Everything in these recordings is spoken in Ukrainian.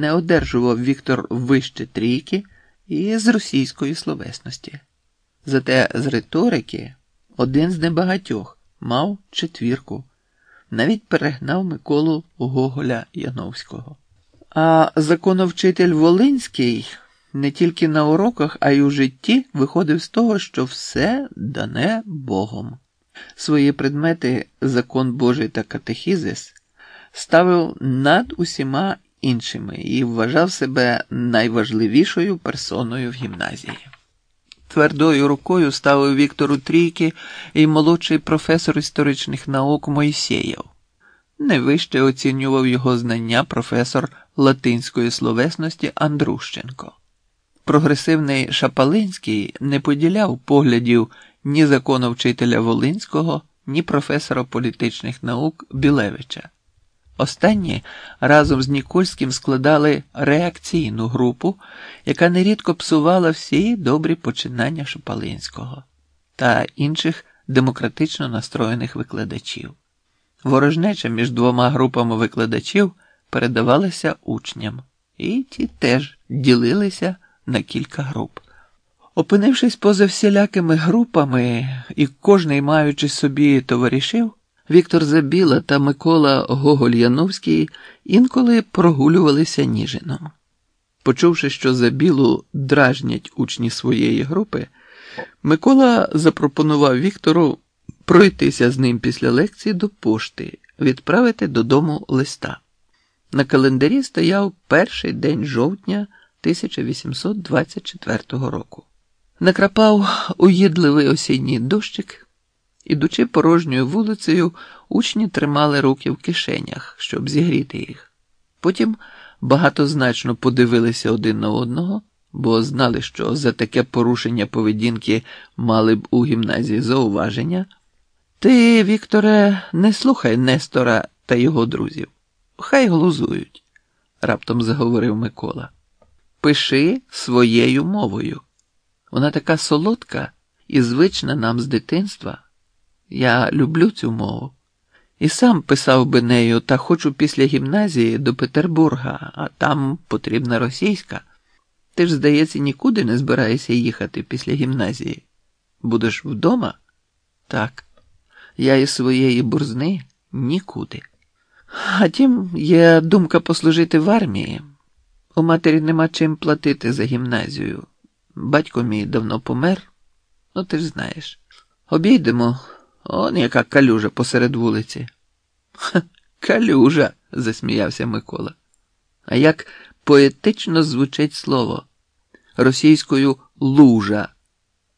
не одержував Віктор вище трійки і з російської словесності. Зате з риторики один з небагатьох мав четвірку, навіть перегнав Миколу Гоголя Яновського. А законовчитель Волинський не тільки на уроках, а й у житті виходив з того, що все дане Богом. Свої предмети, закон Божий та катехізис, ставив над усіма іншими і вважав себе найважливішою персоною в гімназії. Твердою рукою ставив Віктору трійки і молодший професор історичних наук Мойсєєв. Не вище оцінював його знання професор латинської словесності Андрущенко. Прогресивний Шапалинський не поділяв поглядів ні законовчителя Волинського, ні професора політичних наук Білевича. Останні разом з Нікольським складали реакційну групу, яка нерідко псувала всі добрі починання Шапалинського та інших демократично настроєних викладачів. Ворожнеча між двома групами викладачів передавалася учням, і ті теж ділилися на кілька груп. Опинившись поза всілякими групами і кожний маючи собі товаришів, Віктор Забіла та Микола Гоголь-Яновський інколи прогулювалися Ніжином. Почувши, що Забілу дражнять учні своєї групи, Микола запропонував Віктору пройтися з ним після лекції до пошти, відправити додому листа. На календарі стояв перший день жовтня 1824 року. Накрапав уїдливий осінній дощик. Ідучи порожньою вулицею, учні тримали руки в кишенях, щоб зігріти їх. Потім багатозначно подивилися один на одного, бо знали, що за таке порушення поведінки мали б у гімназії зауваження. Ти, Вікторе, не слухай Нестора та його друзів. Хай глузують, раптом заговорив Микола. Пиши своєю мовою. Вона така солодка і звична нам з дитинства. Я люблю цю мову. І сам писав би нею, та хочу після гімназії до Петербурга, а там потрібна російська. Ти ж, здається, нікуди не збираєшся їхати після гімназії. Будеш вдома? Так. Я із своєї бурзни нікуди. А тім є думка послужити в армії. У матері нема чим платити за гімназію. Батько мій давно помер, ну ти ж знаєш. Обійдемо. Он яка калюжа посеред вулиці. Ха, калюжа, засміявся Микола. А як поетично звучить слово російською лужа.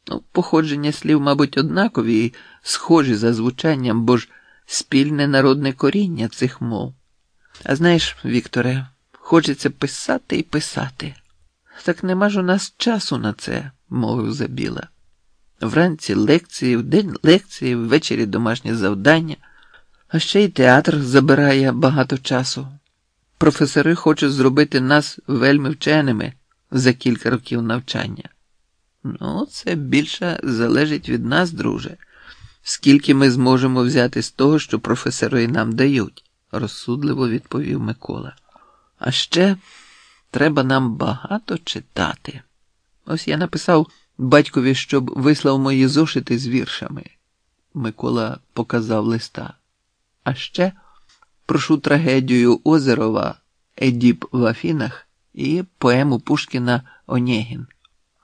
Ну, Походження слів, мабуть, однакові і схожі за звучанням, бо ж спільне народне коріння цих мов. А знаєш, Вікторе, хочеться писати і писати. Так нема ж у нас часу на це, мовив Забіла. Вранці лекції, вдень лекції, ввечері домашнє завдання, а ще й театр забирає багато часу. Професори хочуть зробити нас вельми вченими за кілька років навчання. Ну, це більше залежить від нас, друже, скільки ми зможемо взяти з того, що професори нам дають, розсудливо відповів Микола. А ще треба нам багато читати. Ось я написав батькові, щоб вислав мої зошити з віршами. Микола показав листа. А ще прошу трагедію Озерова Едіп в Афінах і поему Пушкіна Онєгін.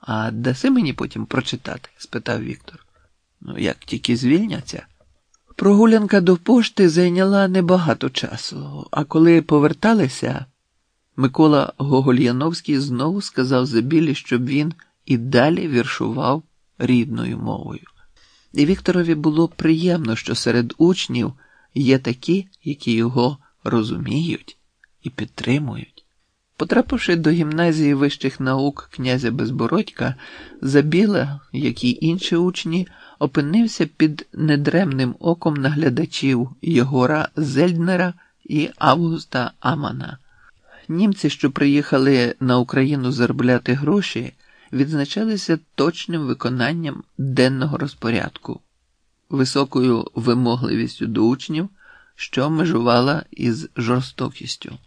А даси мені потім прочитати? спитав Віктор. Ну, як тільки звільняться. Прогулянка до пошти зайняла небагато часу, а коли поверталися, Микола Гогольяновський знову сказав Забілі, щоб він і далі віршував рідною мовою. І Вікторові було приємно, що серед учнів є такі, які його розуміють і підтримують. Потрапивши до гімназії вищих наук князя Безбородька, Забіла, як і інші учні, опинився під недремним оком наглядачів Єгора Зельднера і Августа Амана. Німці, що приїхали на Україну заробляти гроші, відзначалися точним виконанням денного розпорядку, високою вимогливістю до учнів, що межувала із жорстокістю.